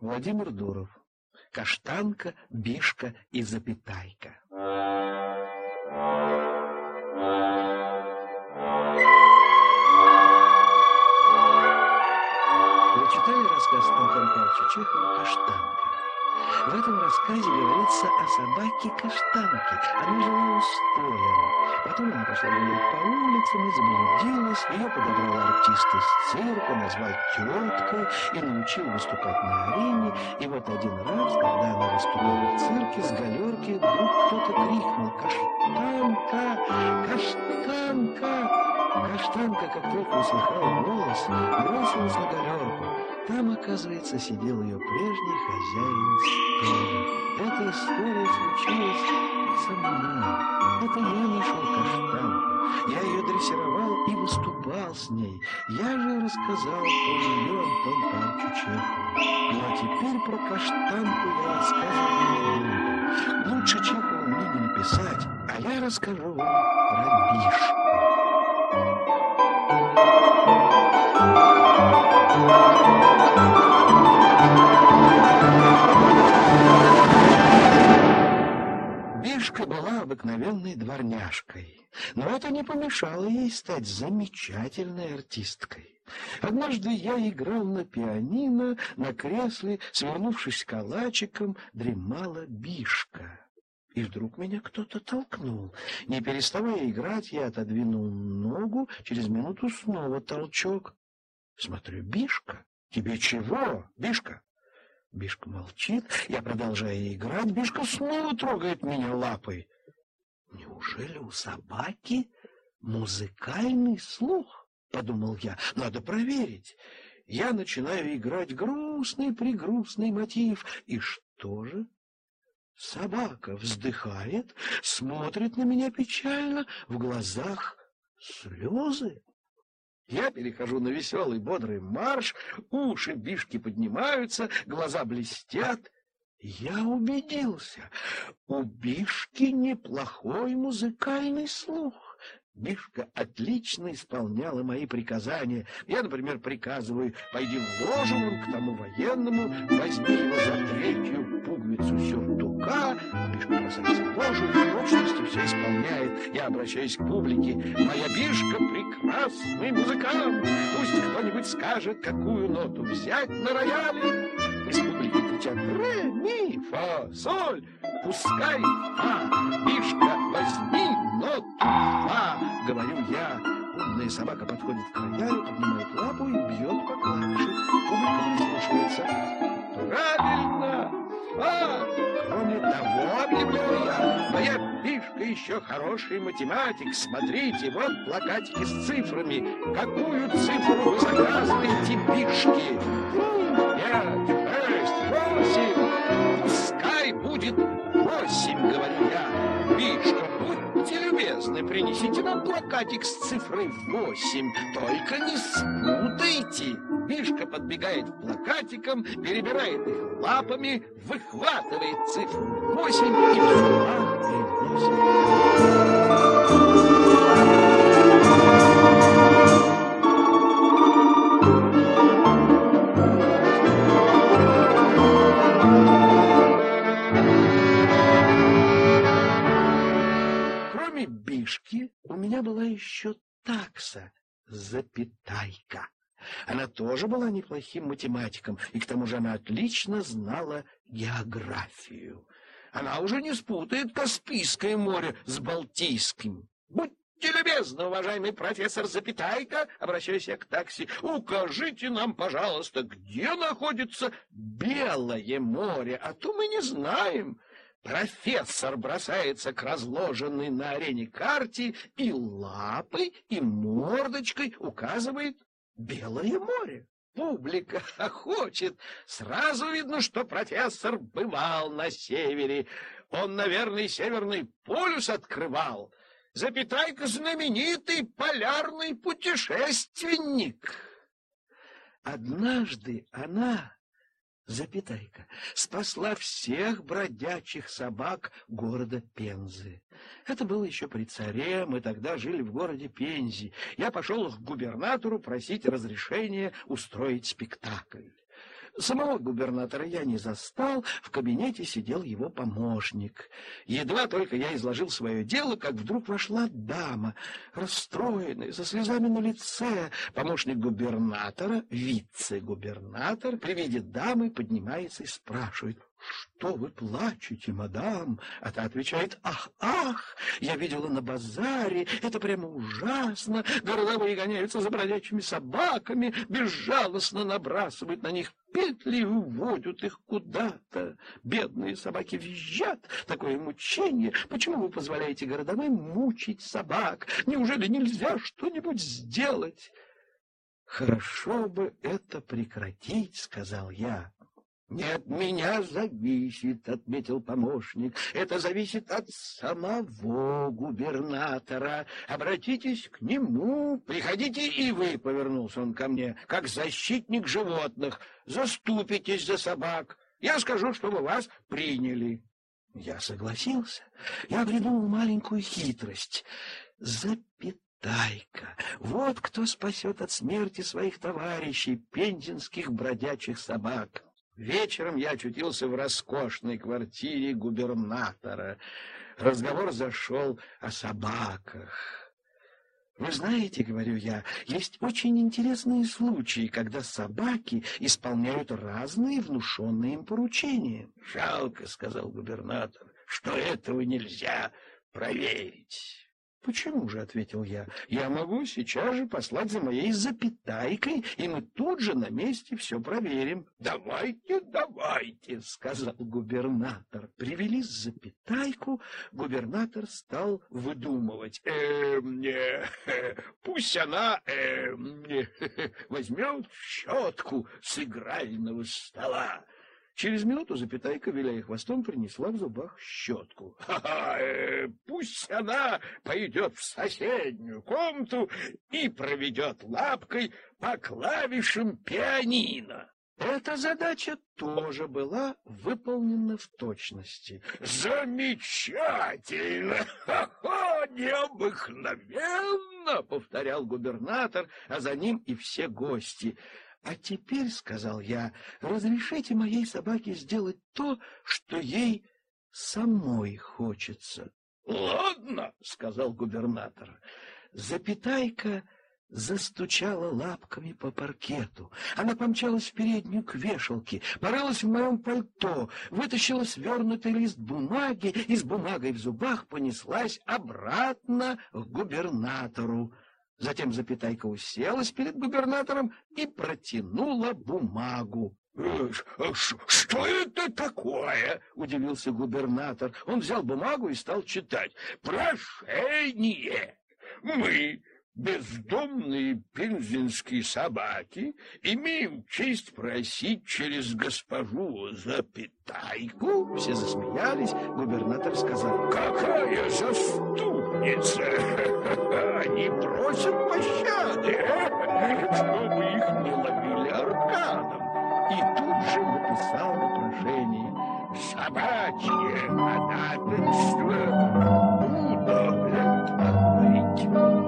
Владимир Дуров. Каштанка, Бишка и Запятайка. Вы читали рассказ Антона Павловича Чехова «Каштанка»? В этом рассказе говорится о собаке Каштанке. Она жила у столяра. Потом она пошла гулять по улицам и заблудилась. Ее подобрал артист из цирка, назвал теткой и научил выступать на арене. И вот один раз, когда она выступала в цирке, с галерки вдруг кто-то крикнул «Каштанка! Каштанка!» Каштанка, как только услыхала голос, бросилась на галерку. Там, оказывается, сидел ее прежний хозяин стола. Эта история случилась со мной. Это я нашел каштанку. Я ее дрессировал и выступал с ней. Я же рассказал про нее Антон Павловичу Чехову. Ну а теперь про каштанку я рассказывать не буду. Лучше Чехову мне не написать, а я расскажу вам про Бишку. Обыкновенной дворняжкой, но это не помешало ей стать замечательной артисткой. Однажды я играл на пианино, на кресле, свернувшись калачиком, дремала Бишка. И вдруг меня кто-то толкнул. Не переставая играть, я отодвинул ногу, через минуту снова толчок. Смотрю, Бишка, тебе чего, Бишка? Бишка молчит, я продолжаю играть, Бишка снова трогает меня лапой. Неужели у собаки музыкальный слух? Подумал я, надо проверить. Я начинаю играть грустный-пригрустный мотив, и что же? Собака вздыхает, смотрит на меня печально, в глазах слезы. Я перехожу на веселый, бодрый марш, уши бишки поднимаются, глаза блестят. Я убедился, у бишки неплохой музыкальный слух. Бишка отлично исполняла мои приказания. Я, например, приказываю, пойди в ложу к тому военному, возьми его за третью пуговицу сюртука. Бишка бросается в ложу в точности все исполняет. Я обращаюсь к публике. Моя Бишка прекрасный музыкант. Пусть кто-нибудь скажет, какую ноту взять на рояле. Кричат ре, ми, фа, соль. Пускай фа, Бишка, возьми ноту фа, говорю я. Умная собака подходит к роялю, поднимает лапу и бьет по клавише. Публика прислушивается. Правильно, фа. Кроме того, объявляю я, моя Бишка еще хороший математик. Смотрите, вот плакатики с цифрами. Какую цифру вы заказываете Бишке? Пять, восемь. Пускай будет восемь, говорю я. Бишка, будьте любезны, принесите нам плакатик с цифрой восемь. Только не спутайте. Бишка подбегает к плакатикам, перебирает их лапами, выхватывает цифру восемь и взмах Кроме Бишки, у меня была еще такса, запятайка. Она тоже была неплохим математиком, и к тому же она отлично знала географию. Она уже не спутает Каспийское море с Балтийским. Будьте любезны, уважаемый профессор Запятайка, обращаюсь я к такси, укажите нам, пожалуйста, где находится Белое море, а то мы не знаем. Профессор бросается к разложенной на арене карте и лапой, и мордочкой указывает Белое море. Публика хохочет. Сразу видно, что профессор бывал на севере. Он, наверное, Северный полюс открывал. Запятайка знаменитый полярный путешественник. Однажды она запятайка, спасла всех бродячих собак города Пензы. Это было еще при царе, мы тогда жили в городе Пензе. Я пошел к губернатору просить разрешения устроить спектакль. Самого губернатора я не застал, в кабинете сидел его помощник. Едва только я изложил свое дело, как вдруг вошла дама, расстроенная, со слезами на лице. Помощник губернатора, вице-губернатор, при виде дамы поднимается и спрашивает, что вы плачете, мадам? А та отвечает, ах, ах, я видела на базаре, это прямо ужасно. Городовые гоняются за бродячими собаками, безжалостно набрасывают на них петли и уводят их куда-то. Бедные собаки визжат, такое мучение. Почему вы позволяете городовым мучить собак? Неужели нельзя что-нибудь сделать? Хорошо бы это прекратить, сказал я. Не от меня зависит, отметил помощник. Это зависит от самого губернатора. Обратитесь к нему. Приходите и вы, повернулся он ко мне, как защитник животных. Заступитесь за собак. Я скажу, чтобы вас приняли. Я согласился. Я придумал маленькую хитрость. Запятайка. Вот кто спасет от смерти своих товарищей, пензенских бродячих собак. Вечером я очутился в роскошной квартире губернатора. Разговор зашел о собаках. Вы знаете, говорю я, есть очень интересные случаи, когда собаки исполняют разные внушенные им поручения. Жалко, сказал губернатор, что этого нельзя проверить. Почему же, ответил я. Я могу сейчас же послать за моей запятайкой, и мы тут же на месте все проверим. Давайте, давайте, сказал губернатор. Привели запятайку, губернатор стал выдумывать. Э, э, пусть она э, возьмет щетку с игрального стола. Через минуту запятайка, виляя хвостом, принесла в зубах щетку. Ха-ха, э, пусть она пойдет в соседнюю комнату и проведет лапкой по клавишам пианино. Эта задача тоже была выполнена в точности. Замечательно! Ха-ха, необыкновенно, повторял губернатор, а за ним и все гости. А теперь, сказал я, разрешите моей собаке сделать то, что ей самой хочется. Ладно, сказал губернатор. Запятайка застучала лапками по паркету. Она помчалась в переднюю к вешалке, порылась в моем пальто, вытащила свернутый лист бумаги и с бумагой в зубах понеслась обратно к губернатору. Затем запятайка уселась перед губернатором и протянула бумагу. «Э, «Что это такое?» — удивился губернатор. Он взял бумагу и стал читать. «Прошение! Мы, бездомные пензенские собаки, имеем честь просить через госпожу Запятайку. Все засмеялись, губернатор сказал, какая заступница! Они просят пощады, чтобы их не ловили арканом. И тут же написал на прошение «Собачье ходатайство удовлетворить».